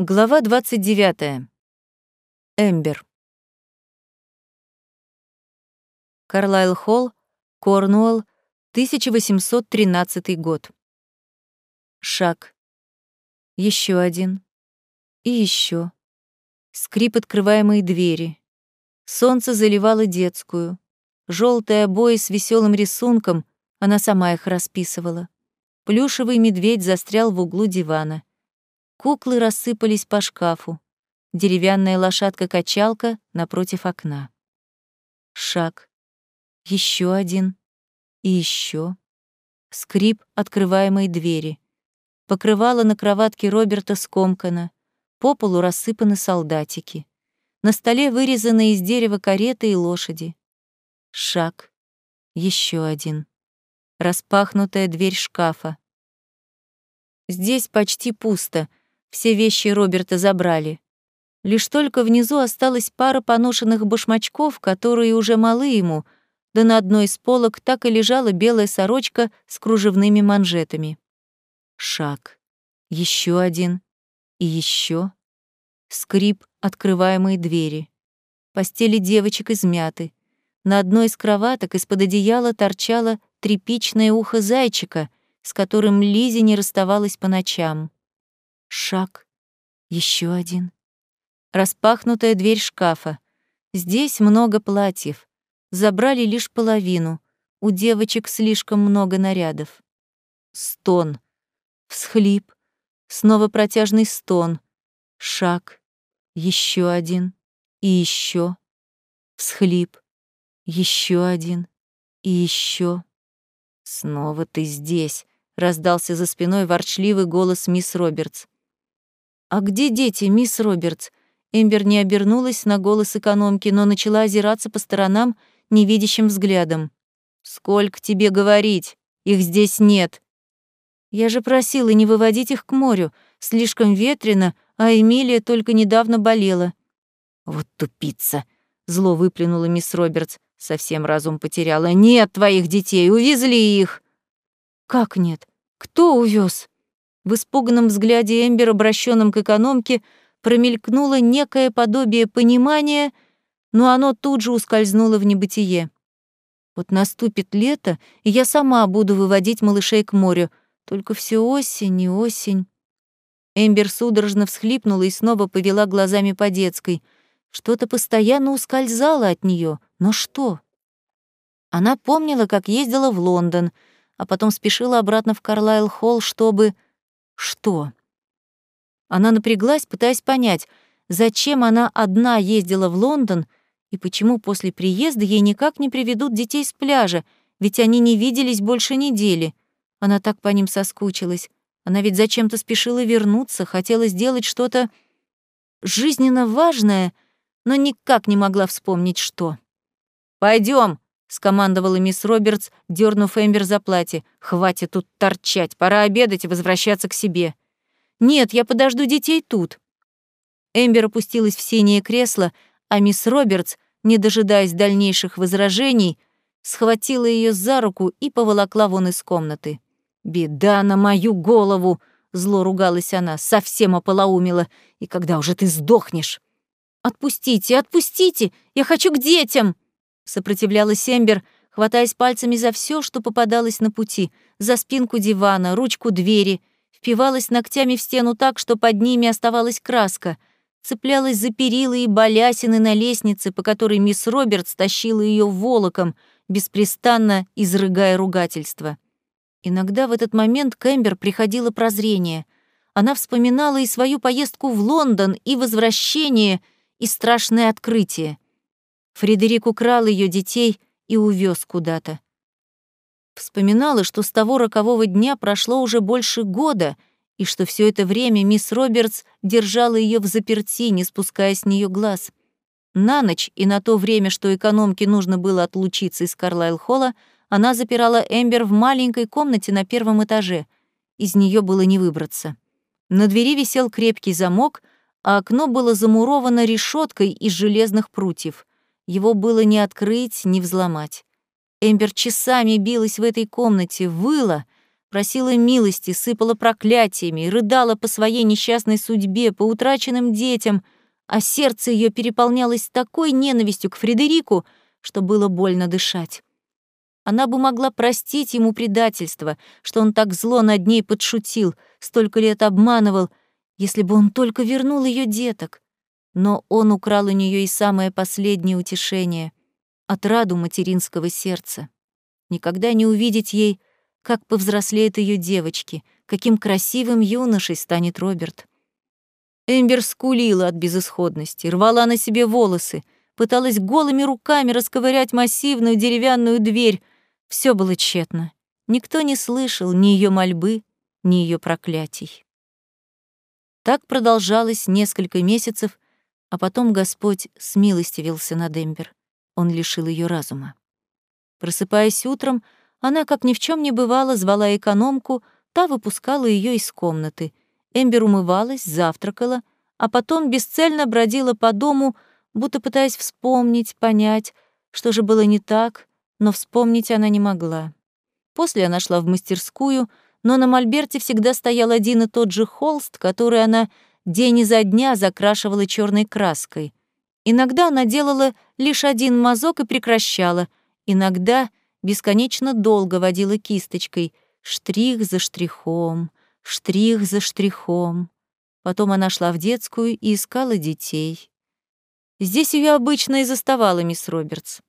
Глава 29. Эмбер. Карлайл Холл, Корнуолл, 1813 год. Шаг. Еще один. И еще. Скрип открываемой двери. Солнце заливало детскую. Желтые обои с веселым рисунком, она сама их расписывала. Плюшевый медведь застрял в углу дивана. Куклы рассыпались по шкафу. Деревянная лошадка-качалка напротив окна. Шаг. Еще один. И еще. Скрип открываемой двери. Покрывало на кроватке Роберта скомкано. По полу рассыпаны солдатики. На столе вырезаны из дерева кареты и лошади. Шаг. Еще один. Распахнутая дверь шкафа. Здесь почти пусто, все вещи Роберта забрали. Лишь только внизу осталась пара поношенных башмачков, которые уже малы ему, да на одной из полок так и лежала белая сорочка с кружевными манжетами. Шаг. Еще один. И еще. Скрип открываемой двери. Постели девочек измяты. На одной из кроваток из-под одеяла торчало тряпичное ухо зайчика, с которым Лизи не расставалась по ночам. Шаг. Еще один. Распахнутая дверь шкафа. Здесь много платьев. Забрали лишь половину. У девочек слишком много нарядов. Стон. Всхлип. Снова протяжный стон. Шаг. Еще один. И еще. Всхлип. Еще один. И еще. Снова ты здесь, раздался за спиной ворчливый голос мисс Робертс. «А где дети, мисс Робертс?» Эмбер не обернулась на голос экономки, но начала озираться по сторонам невидящим взглядом. «Сколько тебе говорить? Их здесь нет!» «Я же просила не выводить их к морю. Слишком ветрено, а Эмилия только недавно болела». «Вот тупица!» — зло выплюнула мисс Робертс. Совсем разум потеряла. «Нет твоих детей, увезли их!» «Как нет? Кто увез? В испуганном взгляде Эмбер, обращенном к экономке, промелькнуло некое подобие понимания, но оно тут же ускользнуло в небытие. Вот наступит лето, и я сама буду выводить малышей к морю. Только все осень и осень. Эмбер судорожно всхлипнула и снова повела глазами по детской. Что-то постоянно ускользало от нее, но что? Она помнила, как ездила в Лондон, а потом спешила обратно в Карлайл-холл, чтобы... Что? Она напряглась, пытаясь понять, зачем она одна ездила в Лондон и почему после приезда ей никак не приведут детей с пляжа, ведь они не виделись больше недели. Она так по ним соскучилась. Она ведь зачем-то спешила вернуться, хотела сделать что-то жизненно важное, но никак не могла вспомнить, что. Пойдем, скомандовала мисс Робертс, дернув Эмбер за платье. «Хватит тут торчать, пора обедать и возвращаться к себе». «Нет, я подожду детей тут». Эмбер опустилась в синее кресло, а мисс Робертс, не дожидаясь дальнейших возражений, схватила ее за руку и поволокла вон из комнаты. «Беда на мою голову!» — зло ругалась она, совсем ополоумила. «И когда уже ты сдохнешь?» «Отпустите, отпустите! Я хочу к детям!» Сопротивлялась Эмбер, хватаясь пальцами за все, что попадалось на пути, за спинку дивана, ручку двери, впивалась ногтями в стену так, что под ними оставалась краска, цеплялась за перила и балясины на лестнице, по которой мисс Робертс тащила ее волоком, беспрестанно изрыгая ругательства. Иногда в этот момент к Эмбер приходило прозрение. Она вспоминала и свою поездку в Лондон, и возвращение, и страшное открытие — Фредерик украл ее детей и увез куда-то. Вспоминала, что с того рокового дня прошло уже больше года, и что все это время мисс Робертс держала ее в заперти, не спуская с нее глаз. На ночь и на то время, что экономке нужно было отлучиться из Карлайл-холла, она запирала Эмбер в маленькой комнате на первом этаже. Из нее было не выбраться. На двери висел крепкий замок, а окно было замуровано решеткой из железных прутьев. Его было не открыть, не взломать. Эмбер часами билась в этой комнате, выла, Просила милости, сыпала проклятиями, рыдала по своей несчастной судьбе, по утраченным детям, а сердце ее переполнялось такой ненавистью к Фредерику, что было больно дышать. Она бы могла простить ему предательство, что он так зло над ней подшутил, столько лет обманывал, если бы он только вернул ее деток. Но он украл у нее и самое последнее утешение — отраду материнского сердца. Никогда не увидеть ей, как повзрослеет ее девочки, каким красивым юношей станет Роберт. Эмбер скулила от безысходности, рвала на себе волосы, пыталась голыми руками расковырять массивную деревянную дверь, все было тщетно. Никто не слышал ни ее мольбы, ни ее проклятий. Так продолжалось несколько месяцев, а потом Господь смилостивился над Эмбер. Он лишил ее разума. Просыпаясь утром, она, как ни в чем не бывало, звала экономку, та выпускала ее из комнаты. Эмбер умывалась, завтракала, а потом бесцельно бродила по дому, будто пытаясь вспомнить, понять, что же было не так, но вспомнить она не могла. После она шла в мастерскую, но на мольберте всегда стоял один и тот же холст, который она день изо дня закрашивала черной краской. Иногда она делала лишь один мазок и прекращала, иногда бесконечно долго водила кисточкой, штрих за штрихом, штрих за штрихом. Потом она шла в детскую и искала детей. Здесь ее обычно и заставала мисс Робертс.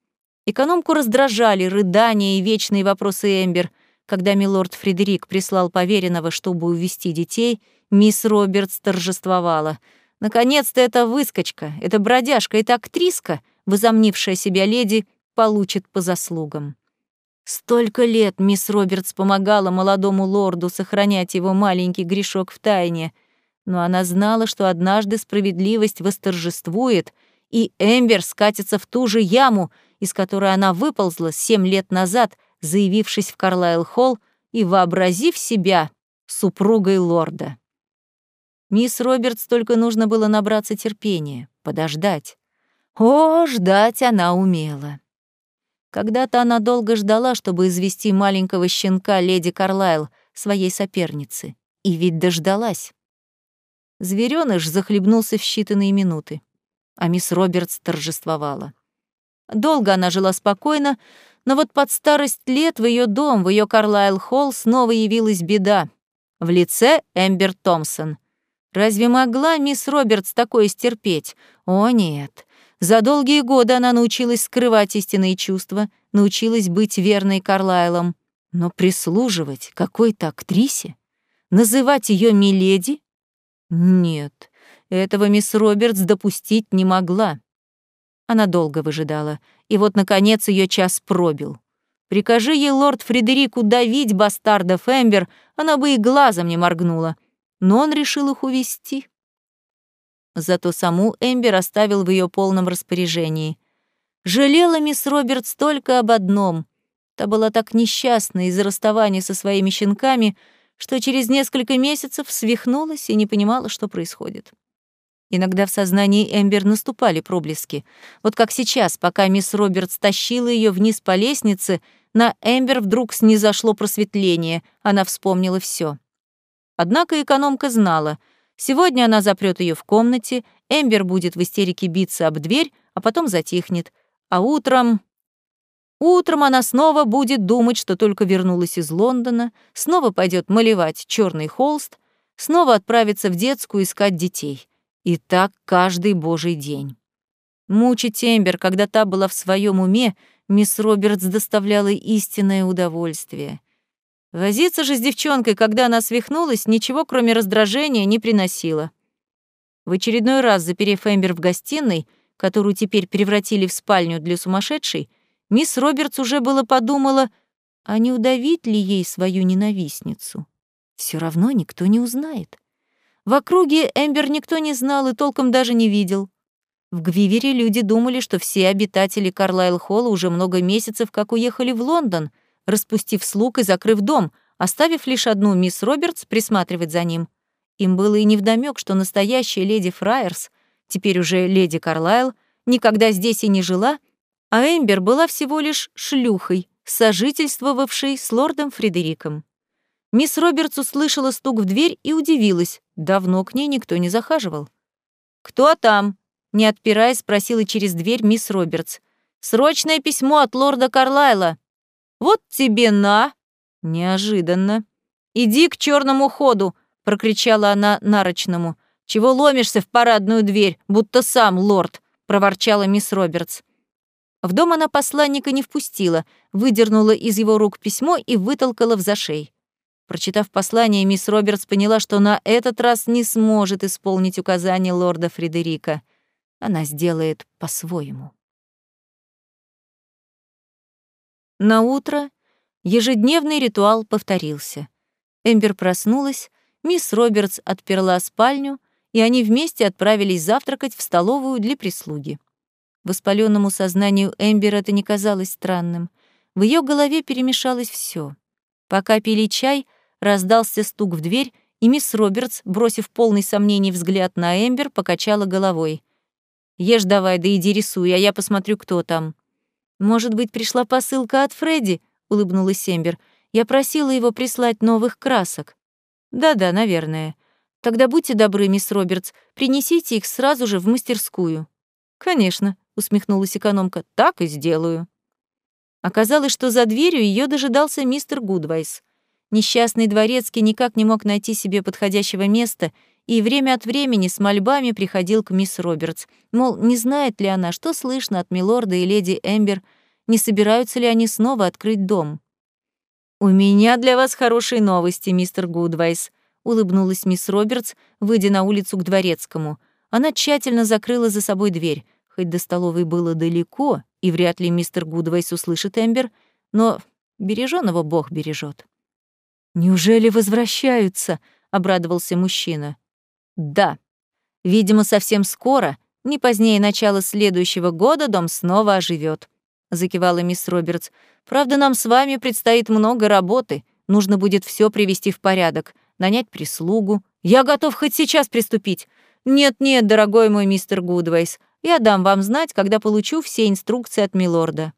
Экономку раздражали рыдания и вечные вопросы Эмбер. Когда милорд Фредерик прислал поверенного, чтобы увести детей, мисс Робертс торжествовала. Наконец-то эта выскочка, эта бродяжка, эта актриска, возомнившая себя леди, получит по заслугам. Столько лет мисс Робертс помогала молодому лорду сохранять его маленький грешок в тайне, но она знала, что однажды справедливость восторжествует, и Эмбер скатится в ту же яму, из которой она выползла семь лет назад, заявившись в Карлайл-холл и вообразив себя супругой лорда. Мисс Робертс только нужно было набраться терпения, подождать. О, ждать она умела. Когда-то она долго ждала, чтобы извести маленького щенка леди Карлайл, своей соперницы. И ведь дождалась. Зверёныш захлебнулся в считанные минуты, а мисс Робертс торжествовала. Долго она жила спокойно, но вот под старость лет в ее дом, в ее Карлайл-холл снова явилась беда. В лице Эмбер Томпсон. Разве могла мисс Робертс такое стерпеть? О, нет. За долгие годы она научилась скрывать истинные чувства, научилась быть верной Карлайлом. Но прислуживать какой-то актрисе? Называть ее «миледи»? Нет, этого мисс Робертс допустить не могла. Она долго выжидала, и вот, наконец, ее час пробил. Прикажи ей лорд Фредерику давить бастарда Эмбер, она бы и глазом не моргнула. Но он решил их увести. Зато саму Эмбер оставил в ее полном распоряжении. Жалела мисс Робертс только об одном. Та была так несчастна из-за расставания со своими щенками, что через несколько месяцев свихнулась и не понимала, что происходит. Иногда в сознании Эмбер наступали проблески. Вот как сейчас, пока мисс Робертс тащила ее вниз по лестнице, на Эмбер вдруг снизошло просветление, она вспомнила все. Однако экономка знала, сегодня она запрет ее в комнате, Эмбер будет в истерике биться об дверь, а потом затихнет. А утром... Утром она снова будет думать, что только вернулась из Лондона, снова пойдет малевать черный холст, снова отправится в детскую искать детей. И так каждый божий день. Мучить Эмбер, когда та была в своем уме, мисс Робертс доставляла истинное удовольствие. Возиться же с девчонкой, когда она свихнулась, ничего, кроме раздражения, не приносило. В очередной раз, заперев Эмбер в гостиной, которую теперь превратили в спальню для сумасшедшей, мисс Робертс уже было подумала, а не удавить ли ей свою ненавистницу. Все равно никто не узнает. В округе Эмбер никто не знал и толком даже не видел. В Гвивере люди думали, что все обитатели Карлайл-Холла уже много месяцев как уехали в Лондон, распустив слуг и закрыв дом, оставив лишь одну мисс Робертс присматривать за ним. Им было и невдомёк, что настоящая леди Фраерс, теперь уже леди Карлайл, никогда здесь и не жила, а Эмбер была всего лишь шлюхой, сожительствовавшей с лордом Фредериком. Мисс Робертс услышала стук в дверь и удивилась. Давно к ней никто не захаживал. «Кто там?» — не отпирая, спросила через дверь мисс Робертс. «Срочное письмо от лорда Карлайла». «Вот тебе на!» Неожиданно. «Иди к черному ходу!» — прокричала она нарочному. «Чего ломишься в парадную дверь, будто сам лорд?» — проворчала мисс Робертс. В дом она посланника не впустила, выдернула из его рук письмо и вытолкала в зашей. Прочитав послание, мисс Робертс поняла, что на этот раз не сможет исполнить указания лорда Фредерика. Она сделает по-своему. На утро ежедневный ритуал повторился. Эмбер проснулась, мисс Робертс отперла спальню, и они вместе отправились завтракать в столовую для прислуги. Воспаленному сознанию Эмбер это не казалось странным. В ее голове перемешалось все. Пока пили чай, раздался стук в дверь, и мисс Робертс, бросив полный сомнений взгляд на Эмбер, покачала головой. «Ешь давай, да иди рисуй, а я посмотрю, кто там». «Может быть, пришла посылка от Фредди?» — улыбнулась Эмбер. «Я просила его прислать новых красок». «Да-да, наверное. Тогда будьте добры, мисс Робертс, принесите их сразу же в мастерскую». «Конечно», — усмехнулась экономка, — «так и сделаю». Оказалось, что за дверью ее дожидался мистер Гудвайс. Несчастный дворецкий никак не мог найти себе подходящего места и время от времени с мольбами приходил к мисс Робертс, мол, не знает ли она, что слышно от милорда и леди Эмбер, не собираются ли они снова открыть дом. «У меня для вас хорошие новости, мистер Гудвайс», — улыбнулась мисс Робертс, выйдя на улицу к дворецкому. Она тщательно закрыла за собой дверь, хоть до столовой было далеко, и вряд ли мистер Гудвайс услышит Эмбер, но бережёного Бог бережет. «Неужели возвращаются?» — обрадовался мужчина. «Да. Видимо, совсем скоро, не позднее начала следующего года, дом снова оживет, закивала мисс Робертс. «Правда, нам с вами предстоит много работы. Нужно будет все привести в порядок, нанять прислугу. Я готов хоть сейчас приступить. Нет-нет, дорогой мой мистер Гудвейс, я дам вам знать, когда получу все инструкции от милорда».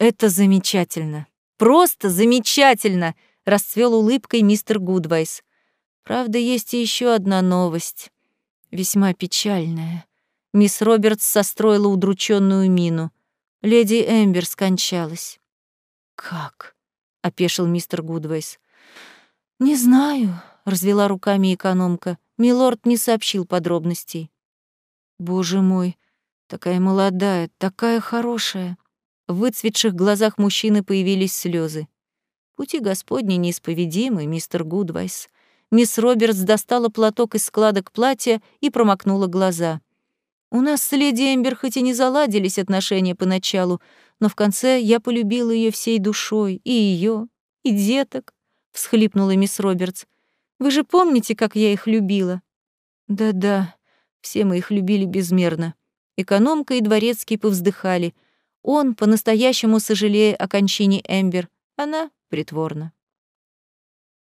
«Это замечательно. Просто замечательно!» расцвел улыбкой мистер Гудвайс. Правда, есть и еще одна новость, весьма печальная. Мисс Робертс состроила удрученную мину. Леди Эмбер скончалась. Как? опешил мистер Гудвайс. Не знаю, развела руками экономка. Милорд не сообщил подробностей. Боже мой, такая молодая, такая хорошая. В выцветших глазах мужчины появились слезы. Пути Господни неисповедимы, мистер Гудвайс. Мисс Робертс достала платок из складок платья и промокнула глаза. У нас с леди Эмбер хоть и не заладились отношения поначалу, но в конце я полюбила ее всей душой, и ее, и деток, всхлипнула мисс Робертс. Вы же помните, как я их любила? Да-да, все мы их любили безмерно. Экономка и дворецкий повздыхали. Он, по-настоящему сожалея о кончине Эмбер, она притворно.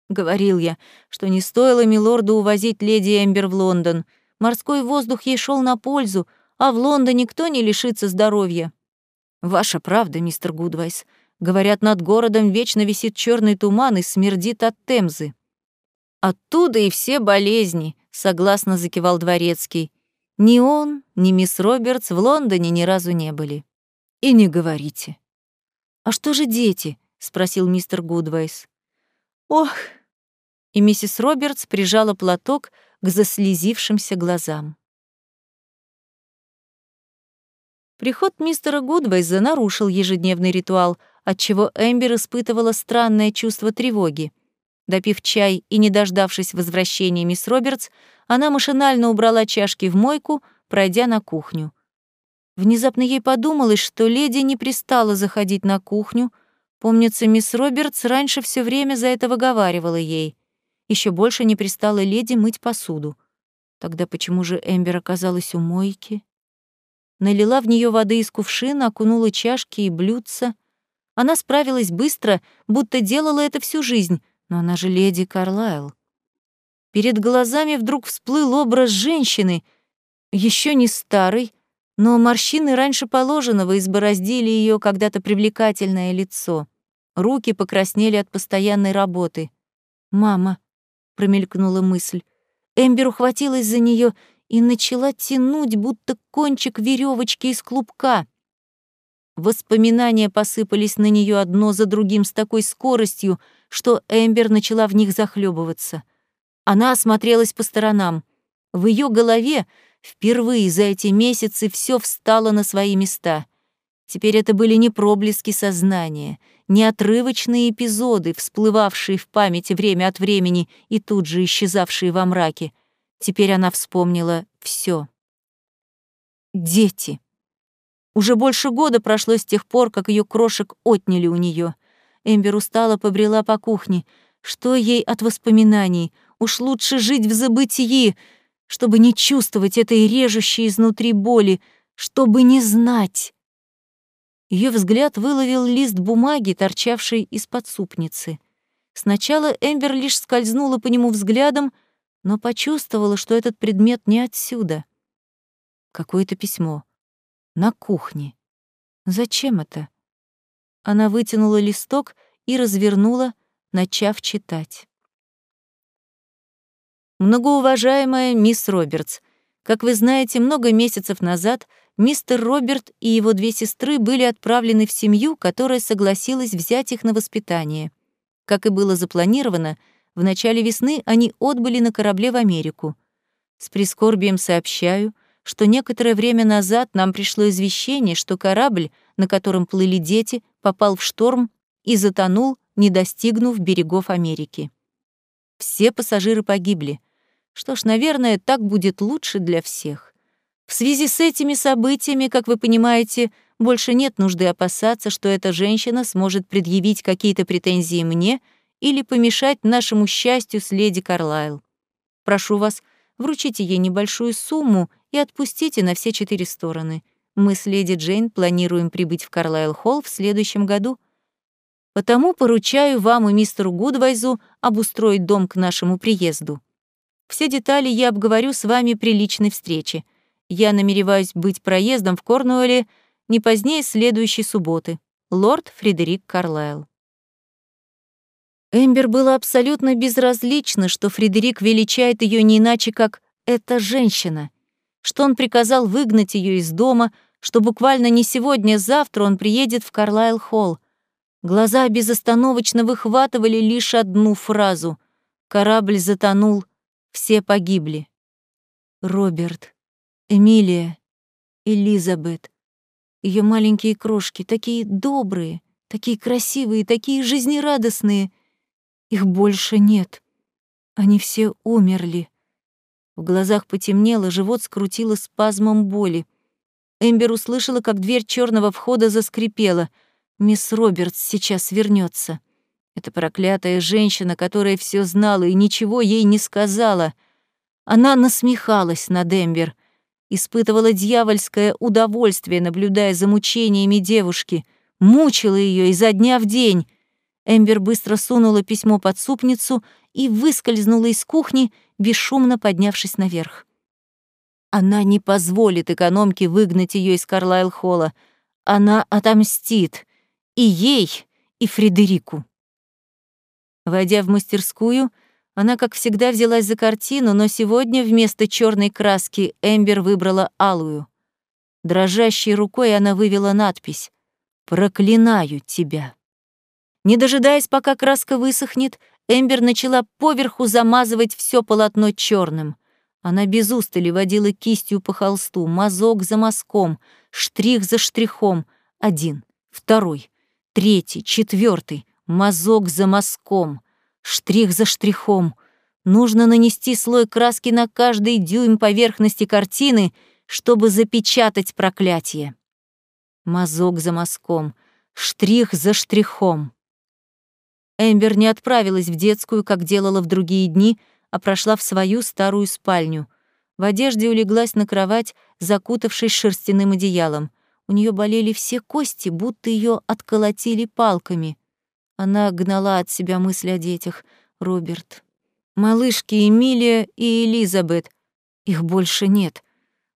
Говорил я, что не стоило милорду увозить леди Эмбер в Лондон. Морской воздух ей шел на пользу, а в Лондоне никто не лишится здоровья. Ваша правда, мистер Гудвайс. Говорят, над городом вечно висит черный туман и смердит от Темзы. Оттуда и все болезни, согласно закивал дворецкий. Ни он, ни мисс Робертс в Лондоне ни разу не были. И не говорите. А что же дети? — спросил мистер Гудвайс. «Ох!» И миссис Робертс прижала платок к заслезившимся глазам. Приход мистера Гудвайза нарушил ежедневный ритуал, отчего Эмбер испытывала странное чувство тревоги. Допив чай и не дождавшись возвращения мисс Робертс, она машинально убрала чашки в мойку, пройдя на кухню. Внезапно ей подумалось, что леди не пристала заходить на кухню, Помнится, мисс Робертс раньше все время за это выговаривала ей. Еще больше не пристала леди мыть посуду. Тогда почему же Эмбер оказалась у мойки? Налила в нее воды из кувшина, окунула чашки и блюдца. Она справилась быстро, будто делала это всю жизнь, но она же леди Карлайл. Перед глазами вдруг всплыл образ женщины, еще не старой, но морщины раньше положенного избороздили ее когда-то привлекательное лицо. Руки покраснели от постоянной работы. «Мама», — промелькнула мысль. Эмбер ухватилась за нее и начала тянуть, будто кончик веревочки из клубка. Воспоминания посыпались на нее одно за другим с такой скоростью, что Эмбер начала в них захлебываться. Она осмотрелась по сторонам. В ее голове впервые за эти месяцы все встало на свои места. Теперь это были не проблески сознания, не отрывочные эпизоды, всплывавшие в памяти время от времени и тут же исчезавшие во мраке. Теперь она вспомнила все. Дети. Уже больше года прошло с тех пор, как ее крошек отняли у нее. Эмбер устала побрела по кухне. Что ей от воспоминаний? Уж лучше жить в забытии, чтобы не чувствовать этой режущей изнутри боли, чтобы не знать. Ее взгляд выловил лист бумаги, торчавший из-под супницы. Сначала Эмбер лишь скользнула по нему взглядом, но почувствовала, что этот предмет не отсюда. Какое-то письмо. На кухне. Зачем это? Она вытянула листок и развернула, начав читать. Многоуважаемая мисс Робертс, как вы знаете, много месяцев назад мистер Роберт и его две сестры были отправлены в семью, которая согласилась взять их на воспитание. Как и было запланировано, в начале весны они отбыли на корабле в Америку. С прискорбием сообщаю, что некоторое время назад нам пришло извещение, что корабль, на котором плыли дети, попал в шторм и затонул, не достигнув берегов Америки. Все пассажиры погибли. Что ж, наверное, так будет лучше для всех. В связи с этими событиями, как вы понимаете, больше нет нужды опасаться, что эта женщина сможет предъявить какие-то претензии мне или помешать нашему счастью с леди Карлайл. Прошу вас, вручите ей небольшую сумму и отпустите на все четыре стороны. Мы с леди Джейн планируем прибыть в Карлайл-холл в следующем году. Потому поручаю вам и мистеру Гудвайзу обустроить дом к нашему приезду. Все детали я обговорю с вами при личной встрече. Я намереваюсь быть проездом в Корнуэлле не позднее следующей субботы. Лорд Фредерик Карлайл. Эмбер было абсолютно безразлично, что Фредерик величает ее не иначе, как «эта женщина», что он приказал выгнать ее из дома, что буквально не сегодня, а завтра он приедет в Карлайл-холл. Глаза безостановочно выхватывали лишь одну фразу. Корабль затонул, все погибли. Роберт, Эмилия, Элизабет. Ее маленькие крошки, такие добрые, такие красивые, такие жизнерадостные. Их больше нет. Они все умерли. В глазах потемнело, живот скрутило спазмом боли. Эмбер услышала, как дверь черного входа заскрипела. Мисс Робертс сейчас вернется. Эта проклятая женщина, которая все знала и ничего ей не сказала. Она насмехалась над Эмбер, испытывала дьявольское удовольствие, наблюдая за мучениями девушки, мучила ее изо дня в день. Эмбер быстро сунула письмо под супницу и выскользнула из кухни, бесшумно поднявшись наверх. Она не позволит экономке выгнать ее из Карлайл-холла. Она отомстит и ей, и Фредерику. Войдя в мастерскую, она, как всегда, взялась за картину, но сегодня вместо черной краски Эмбер выбрала алую. Дрожащей рукой она вывела надпись «Проклинаю тебя». Не дожидаясь, пока краска высохнет, Эмбер начала поверху замазывать все полотно черным. Она без устали водила кистью по холсту, мазок за мазком, штрих за штрихом. Один, второй, третий, четвертый мазок за мазком, штрих за штрихом. Нужно нанести слой краски на каждый дюйм поверхности картины, чтобы запечатать проклятие. Мазок за мазком, штрих за штрихом. Эмбер не отправилась в детскую, как делала в другие дни, а прошла в свою старую спальню. В одежде улеглась на кровать, закутавшись шерстяным одеялом. У нее болели все кости, будто ее отколотили палками. Она гнала от себя мысли о детях. Роберт. Малышки Эмилия и Элизабет. Их больше нет.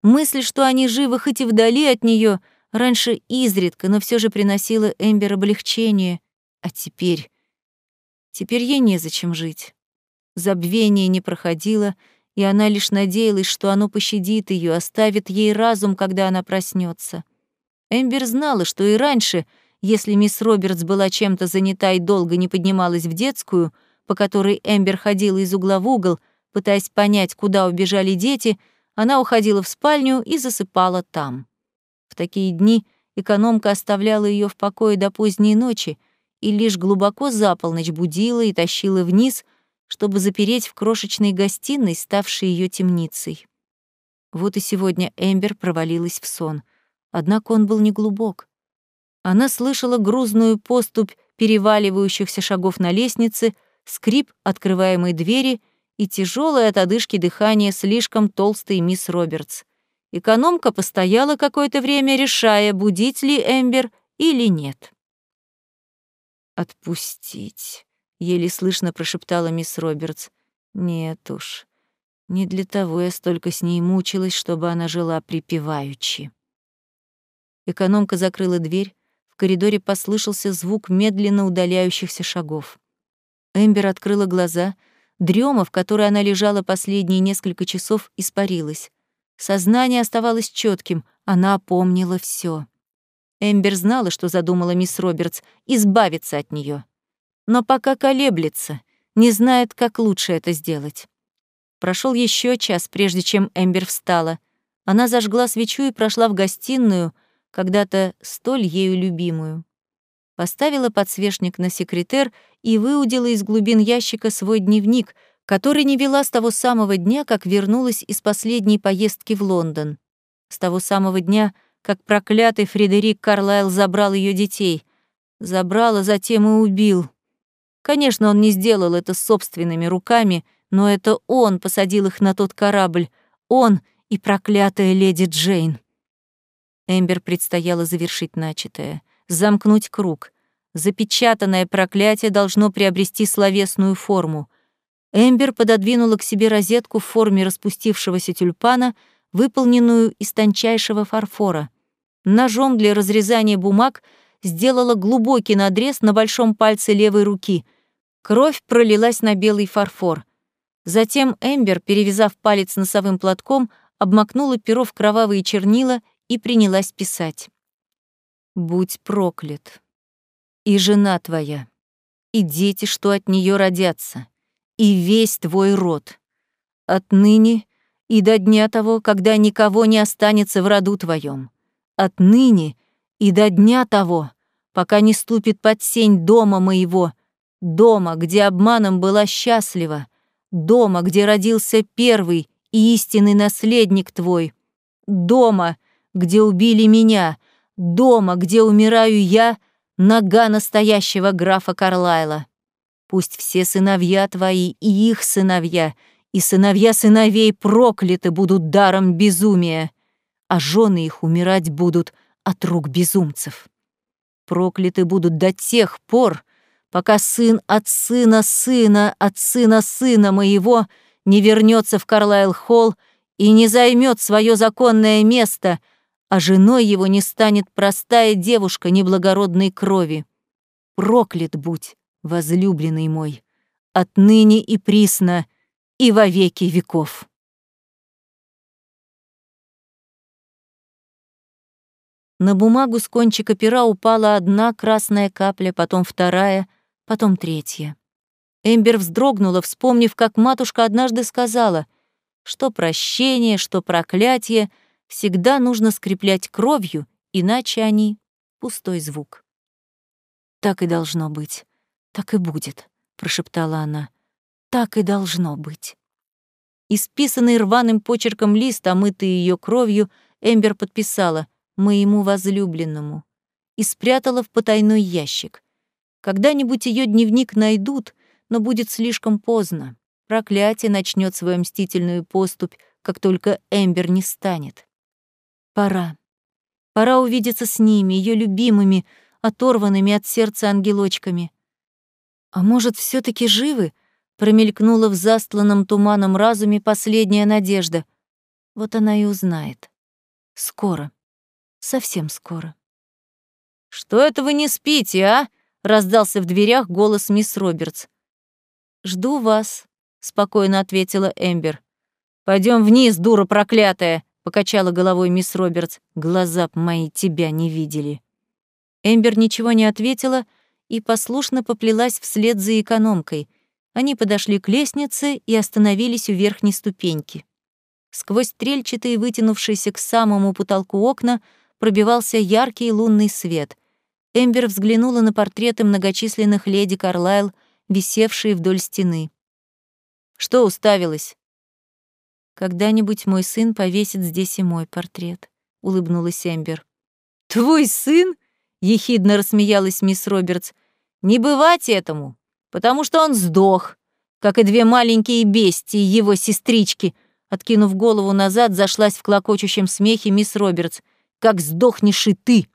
Мысль, что они живы хоть и вдали от нее, раньше изредка, но все же приносила Эмбер облегчение. А теперь... Теперь ей незачем жить. Забвение не проходило, и она лишь надеялась, что оно пощадит ее, оставит ей разум, когда она проснется. Эмбер знала, что и раньше, если мисс Робертс была чем-то занята и долго не поднималась в детскую, по которой Эмбер ходила из угла в угол, пытаясь понять, куда убежали дети, она уходила в спальню и засыпала там. В такие дни экономка оставляла ее в покое до поздней ночи и лишь глубоко за полночь будила и тащила вниз, чтобы запереть в крошечной гостиной, ставшей ее темницей. Вот и сегодня Эмбер провалилась в сон. Однако он был неглубок. Она слышала грузную поступь переваливающихся шагов на лестнице, скрип открываемой двери и тяжелое от одышки дыхание слишком толстой мисс Робертс. Экономка постояла какое-то время, решая, будить ли Эмбер или нет. «Отпустить», еле слышно прошептала мисс Робертс. Нет уж. Не для того я столько с ней мучилась, чтобы она жила припеваючи. Экономка закрыла дверь. Коридоре послышался звук медленно удаляющихся шагов. Эмбер открыла глаза. Дрема, в которой она лежала последние несколько часов, испарилась. Сознание оставалось четким, она помнила все. Эмбер знала, что задумала мисс Робертс — избавиться от нее но пока колеблется, не знает, как лучше это сделать. Прошел еще час, прежде чем Эмбер встала. Она зажгла свечу и прошла в гостиную, когда-то столь ею любимую. Поставила подсвечник на секретер и выудила из глубин ящика свой дневник, который не вела с того самого дня, как вернулась из последней поездки в Лондон. С того самого дня, как проклятый Фредерик Карлайл забрал ее детей. Забрал, а затем и убил. Конечно, он не сделал это собственными руками, но это он посадил их на тот корабль. Он и проклятая леди Джейн. Эмбер предстояло завершить начатое, замкнуть круг. Запечатанное проклятие должно приобрести словесную форму. Эмбер пододвинула к себе розетку в форме распустившегося тюльпана, выполненную из тончайшего фарфора. Ножом для разрезания бумаг — сделала глубокий надрез на большом пальце левой руки. Кровь пролилась на белый фарфор. Затем Эмбер, перевязав палец носовым платком, обмакнула перо в кровавые чернила и принялась писать. «Будь проклят. И жена твоя, и дети, что от нее родятся, и весь твой род. Отныне и до дня того, когда никого не останется в роду твоем. Отныне и до дня того, пока не ступит под сень дома моего, дома, где обманом была счастлива, дома, где родился первый и истинный наследник твой, дома, где убили меня, дома, где умираю я, нога настоящего графа Карлайла. Пусть все сыновья твои и их сыновья, и сыновья сыновей прокляты будут даром безумия, а жены их умирать будут — от рук безумцев. Прокляты будут до тех пор, пока сын от сына сына от сына сына моего не вернется в Карлайл-холл и не займет свое законное место, а женой его не станет простая девушка неблагородной крови. Проклят будь, возлюбленный мой, отныне и присно, и во веки веков. На бумагу с кончика пера упала одна красная капля, потом вторая, потом третья. Эмбер вздрогнула, вспомнив, как матушка однажды сказала, что прощение, что проклятие всегда нужно скреплять кровью, иначе они — пустой звук. «Так и должно быть, так и будет», — прошептала она. «Так и должно быть». Исписанный рваным почерком лист, омытый ее кровью, Эмбер подписала — моему возлюбленному, и спрятала в потайной ящик. Когда-нибудь ее дневник найдут, но будет слишком поздно. Проклятие начнет свою мстительную поступь, как только Эмбер не станет. Пора. Пора увидеться с ними, ее любимыми, оторванными от сердца ангелочками. А может, все таки живы? Промелькнула в застланном туманом разуме последняя надежда. Вот она и узнает. Скоро. Совсем скоро. «Что это вы не спите, а?» — раздался в дверях голос мисс Робертс. «Жду вас», спокойно ответила Эмбер. Пойдем вниз, дура проклятая, покачала головой мисс Робертс. Глаза б мои тебя не видели. Эмбер ничего не ответила и послушно поплелась вслед за экономкой. Они подошли к лестнице и остановились у верхней ступеньки. Сквозь стрельчатые, вытянувшиеся к самому потолку окна, пробивался яркий лунный свет. Эмбер взглянула на портреты многочисленных леди Карлайл, висевшие вдоль стены. «Что уставилась?» «Когда-нибудь мой сын повесит здесь и мой портрет», — улыбнулась Эмбер. «Твой сын?» — ехидно рассмеялась мисс Робертс. «Не бывать этому, потому что он сдох, как и две маленькие бестии, его сестрички», откинув голову назад, зашлась в клокочущем смехе мисс Робертс. «Как сдохнешь и ты!»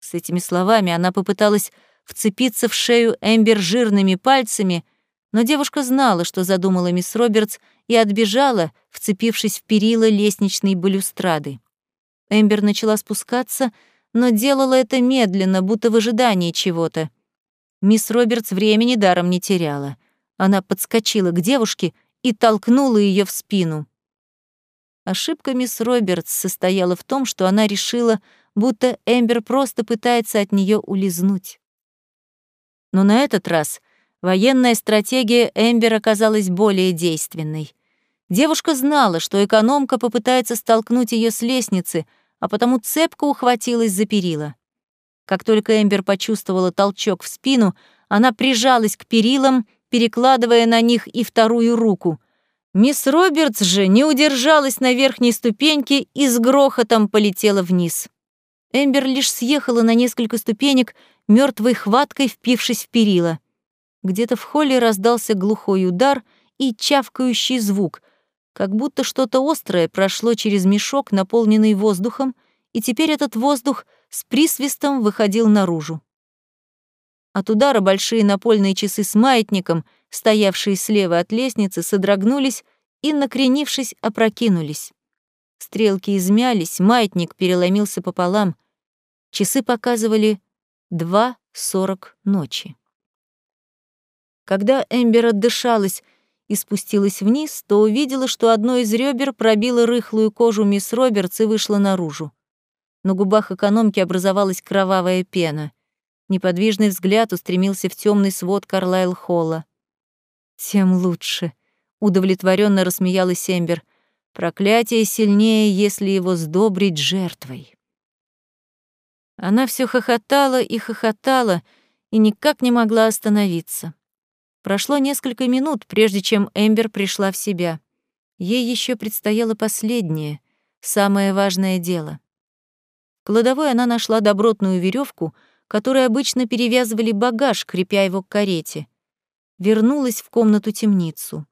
С этими словами она попыталась вцепиться в шею Эмбер жирными пальцами, но девушка знала, что задумала мисс Робертс, и отбежала, вцепившись в перила лестничной балюстрады. Эмбер начала спускаться, но делала это медленно, будто в ожидании чего-то. Мисс Робертс времени даром не теряла. Она подскочила к девушке и толкнула ее в спину. Ошибка мисс Робертс состояла в том, что она решила, будто Эмбер просто пытается от нее улизнуть. Но на этот раз военная стратегия Эмбер оказалась более действенной. Девушка знала, что экономка попытается столкнуть ее с лестницы, а потому цепко ухватилась за перила. Как только Эмбер почувствовала толчок в спину, она прижалась к перилам, перекладывая на них и вторую руку. Мисс Робертс же не удержалась на верхней ступеньке и с грохотом полетела вниз. Эмбер лишь съехала на несколько ступенек, мертвой хваткой впившись в перила. Где-то в холле раздался глухой удар и чавкающий звук, как будто что-то острое прошло через мешок, наполненный воздухом, и теперь этот воздух с присвистом выходил наружу. От удара большие напольные часы с маятником, стоявшие слева от лестницы, содрогнулись и, накренившись, опрокинулись. Стрелки измялись, маятник переломился пополам. Часы показывали 2.40 ночи. Когда Эмбер отдышалась и спустилась вниз, то увидела, что одно из ребер пробило рыхлую кожу мисс Робертс и вышло наружу. На губах экономки образовалась кровавая пена. Неподвижный взгляд устремился в темный свод Карлайл Холла. «Тем лучше», — удовлетворенно рассмеялась Эмбер. «Проклятие сильнее, если его сдобрить жертвой». Она все хохотала и хохотала, и никак не могла остановиться. Прошло несколько минут, прежде чем Эмбер пришла в себя. Ей еще предстояло последнее, самое важное дело. В кладовой она нашла добротную веревку, которой обычно перевязывали багаж, крепя его к карете. Вернулась в комнату-темницу.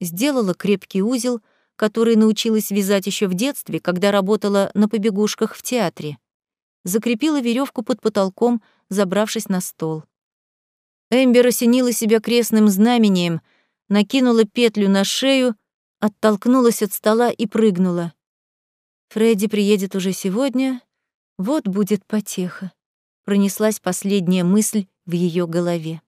Сделала крепкий узел, который научилась вязать еще в детстве, когда работала на побегушках в театре. Закрепила веревку под потолком, забравшись на стол. Эмбер осенила себя крестным знамением, накинула петлю на шею, оттолкнулась от стола и прыгнула. Фредди приедет уже сегодня, вот будет потеха. Пронеслась последняя мысль в ее голове.